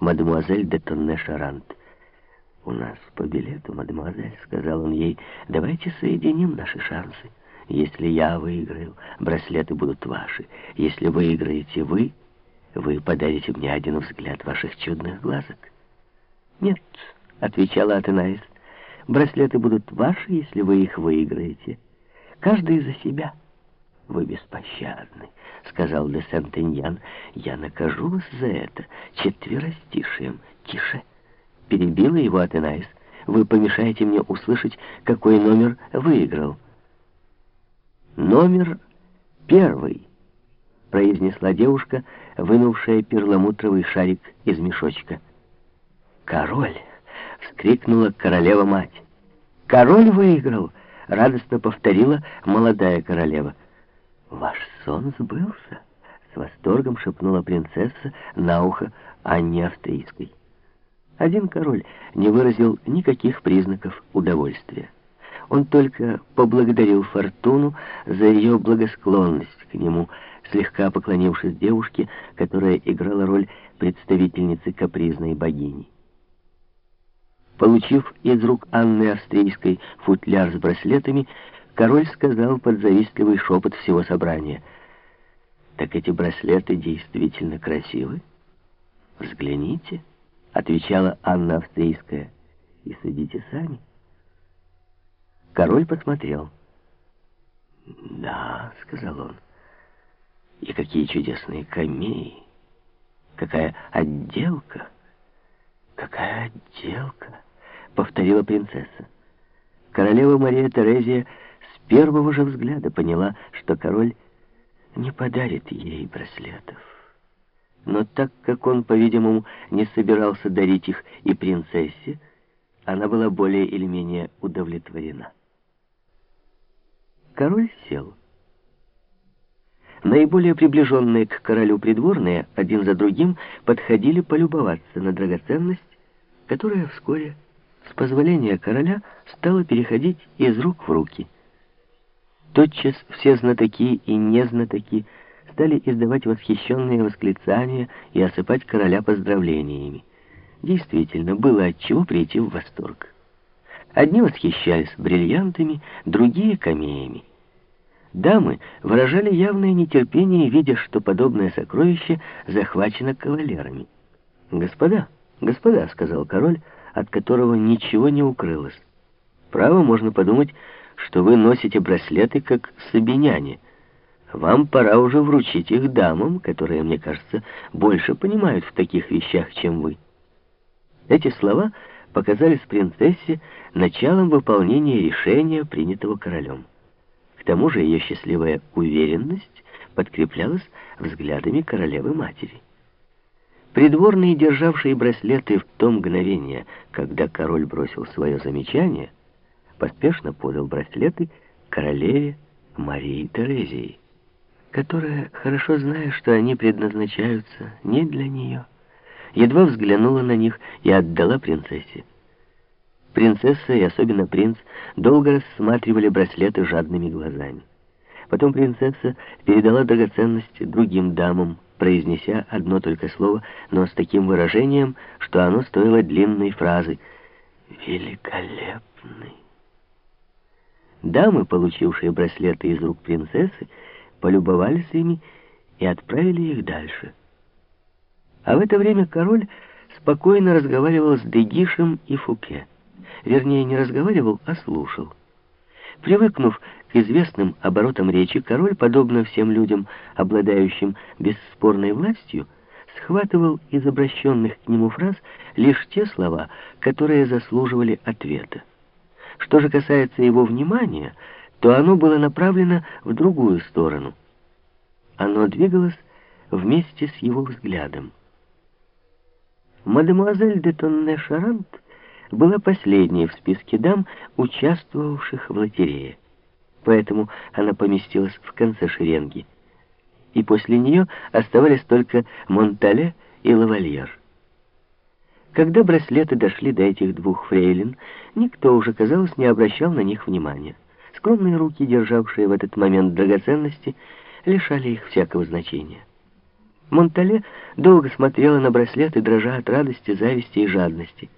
мадемуазель де Тонне Шарант. «У нас по билету, мадемуазель», — сказал он ей, — «давайте соединим наши шансы. Если я выиграю, браслеты будут ваши. Если выиграете вы, вы подарите мне один взгляд ваших чудных глазок». «Нет», — отвечала Атенаис, — «браслеты будут ваши, если вы их выиграете. Каждый за себя». «Вы беспощадны», — сказал де Сентеньян. «Я накажу вас за это четверостишием. Тише!» — перебила его Атенаис. «Вы помешаете мне услышать, какой номер выиграл». «Номер первый», — произнесла девушка, вынувшая перламутровый шарик из мешочка. «Король!» — вскрикнула королева-мать. «Король выиграл!» — радостно повторила молодая королева. «Ваш сон сбылся!» — с восторгом шепнула принцесса на ухо Анне Австрийской. Один король не выразил никаких признаков удовольствия. Он только поблагодарил Фортуну за ее благосклонность к нему, слегка поклонившись девушке, которая играла роль представительницы капризной богини. Получив из рук Анны Австрийской футляр с браслетами, король сказал под завистливый шепот всего собрания, «Так эти браслеты действительно красивы? Взгляните», — отвечала Анна Австрийская, «и судите сами». Король посмотрел. «Да», — сказал он, — «и какие чудесные камеи! Какая отделка! Какая отделка!» — повторила принцесса. Королева Мария Терезия первого же взгляда поняла, что король не подарит ей браслетов. Но так как он, по-видимому, не собирался дарить их и принцессе, она была более или менее удовлетворена. Король сел. Наиболее приближенные к королю придворные один за другим подходили полюбоваться на драгоценность, которая вскоре, с позволения короля, стала переходить из рук в руки. Тотчас все знатоки и незнатоки стали издавать восхищенные восклицания и осыпать короля поздравлениями. Действительно, было от чего прийти в восторг. Одни восхищались бриллиантами, другие — камеями. Дамы выражали явное нетерпение, видя, что подобное сокровище захвачено кавалерами. «Господа, господа», — сказал король, от которого ничего не укрылось. «Право, можно подумать, что вы носите браслеты, как сабиняне. Вам пора уже вручить их дамам, которые, мне кажется, больше понимают в таких вещах, чем вы». Эти слова показались принцессе началом выполнения решения, принятого королем. К тому же ее счастливая уверенность подкреплялась взглядами королевы-матери. Придворные, державшие браслеты в то мгновение, когда король бросил свое замечание, поспешно подал браслеты королеве Марии Терезии, которая, хорошо зная, что они предназначаются не для нее, едва взглянула на них и отдала принцессе. Принцесса и особенно принц долго рассматривали браслеты жадными глазами. Потом принцесса передала драгоценности другим дамам, произнеся одно только слово, но с таким выражением, что оно стоило длинной фразы «Великолепный». Дамы, получившие браслеты из рук принцессы, полюбовались ими и отправили их дальше. А в это время король спокойно разговаривал с Дегишем и Фуке. Вернее, не разговаривал, а слушал. Привыкнув к известным оборотам речи, король, подобно всем людям, обладающим бесспорной властью, схватывал из обращенных к нему фраз лишь те слова, которые заслуживали ответа. Что же касается его внимания, то оно было направлено в другую сторону. Оно двигалось вместе с его взглядом. Мадемуазель де Тонне Шарант была последней в списке дам, участвовавших в лотерее. Поэтому она поместилась в конце шеренги. И после нее оставались только Монтале и Лавальер. Когда браслеты дошли до этих двух фрейлин, никто уже, казалось, не обращал на них внимания. Скромные руки, державшие в этот момент драгоценности, лишали их всякого значения. Монтале долго смотрела на браслет и дрожа от радости, зависти и жадности.